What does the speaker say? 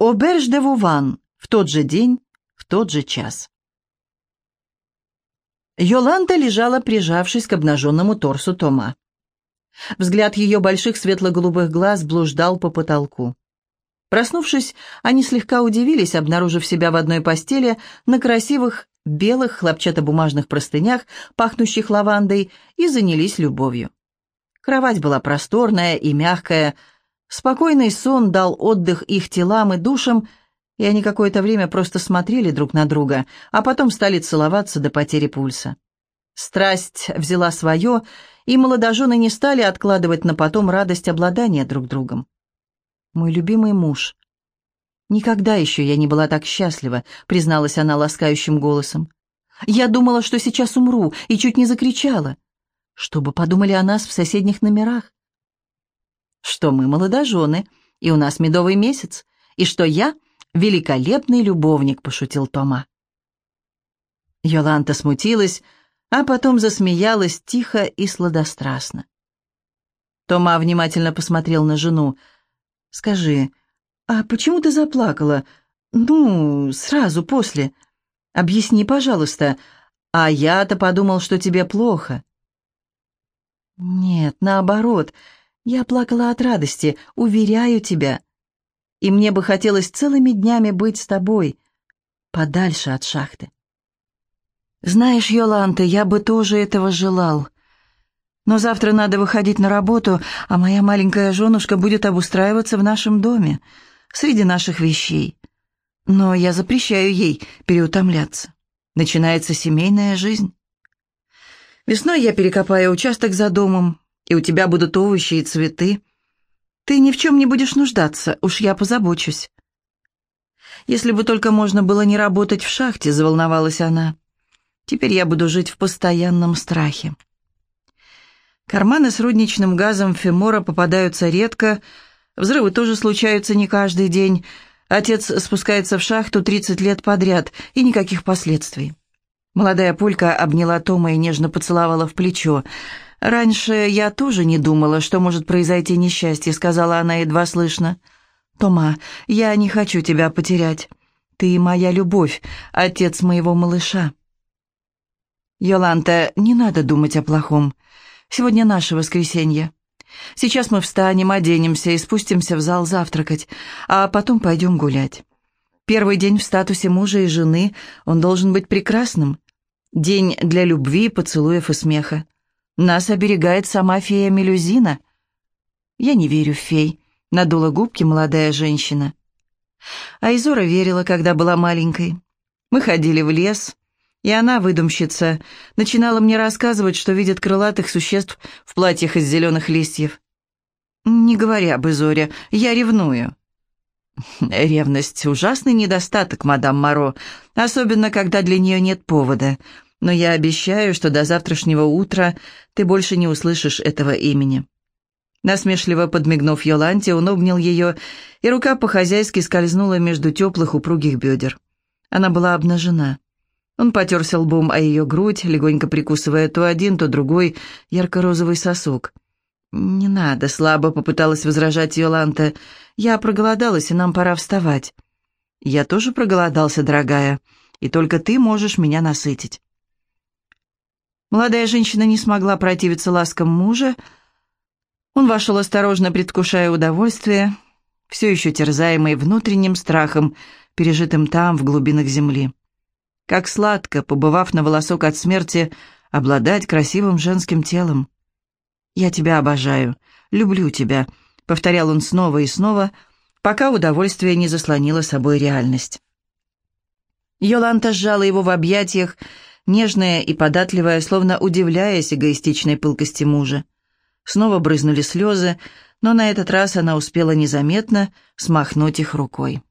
Оберж де Вуван в тот же день, в тот же час. Йоланта лежала, прижавшись к обнаженному торсу Тома. Взгляд ее больших светло-голубых глаз блуждал по потолку. Проснувшись, они слегка удивились, обнаружив себя в одной постели на красивых белых хлопчатобумажных простынях, пахнущих лавандой, и занялись любовью. Кровать была просторная и мягкая. Спокойный сон дал отдых их телам и душам, и они какое-то время просто смотрели друг на друга, а потом стали целоваться до потери пульса. Страсть взяла свое, и молодожены не стали откладывать на потом радость обладания друг другом. «Мой любимый муж», «Никогда еще я не была так счастлива», — призналась она ласкающим голосом. «Я думала, что сейчас умру, и чуть не закричала. Чтобы подумали о нас в соседних номерах. Что мы молодожены, и у нас медовый месяц, и что я великолепный любовник», — пошутил Тома. Йоланта смутилась, а потом засмеялась тихо и сладострастно. Тома внимательно посмотрел на жену. «Скажи, «А почему ты заплакала? Ну, сразу после. Объясни, пожалуйста. А я-то подумал, что тебе плохо». «Нет, наоборот. Я плакала от радости, уверяю тебя. И мне бы хотелось целыми днями быть с тобой, подальше от шахты». «Знаешь, Йоланта, я бы тоже этого желал. Но завтра надо выходить на работу, а моя маленькая женушка будет обустраиваться в нашем доме среди наших вещей. Но я запрещаю ей переутомляться. Начинается семейная жизнь. Весной я перекопаю участок за домом, и у тебя будут овощи и цветы. Ты ни в чем не будешь нуждаться, уж я позабочусь. Если бы только можно было не работать в шахте, заволновалась она. Теперь я буду жить в постоянном страхе. Карманы с рудничным газом Фемора попадаются редко, Взрывы тоже случаются не каждый день. Отец спускается в шахту 30 лет подряд, и никаких последствий. Молодая пулька обняла Тома и нежно поцеловала в плечо. «Раньше я тоже не думала, что может произойти несчастье», — сказала она едва слышно. «Тома, я не хочу тебя потерять. Ты моя любовь, отец моего малыша». «Йоланта, не надо думать о плохом. Сегодня наше воскресенье. Сейчас мы встанем, оденемся и спустимся в зал завтракать, а потом пойдем гулять. Первый день в статусе мужа и жены, он должен быть прекрасным. День для любви, поцелуев и смеха. Нас оберегает сама фея Мелюзина. Я не верю в фей, надула губки молодая женщина. А Изора верила, когда была маленькой. Мы ходили в лес, и она, выдумщица, начинала мне рассказывать, что видит крылатых существ в платьях из зеленых листьев. Не говоря бы, Зоря, я ревную. Ревность — ужасный недостаток, мадам Моро, особенно когда для нее нет повода. Но я обещаю, что до завтрашнего утра ты больше не услышишь этого имени. Насмешливо подмигнув Йоланте, он обнял ее, и рука по-хозяйски скользнула между теплых упругих бедер. Она была обнажена. Он потерся лбом о ее грудь, легонько прикусывая то один, то другой ярко-розовый сосок. «Не надо», — слабо попыталась возражать Йоланта. «Я проголодалась, и нам пора вставать». «Я тоже проголодался, дорогая, и только ты можешь меня насытить». Молодая женщина не смогла противиться ласкам мужа. Он вошел осторожно, предвкушая удовольствие, все еще терзаемый внутренним страхом, пережитым там, в глубинах земли. Как сладко, побывав на волосок от смерти, обладать красивым женским телом. «Я тебя обожаю, люблю тебя», — повторял он снова и снова, пока удовольствие не заслонило собой реальность. Йоланта сжала его в объятиях, нежная и податливая, словно удивляясь эгоистичной пылкости мужа. Снова брызнули слезы, но на этот раз она успела незаметно смахнуть их рукой.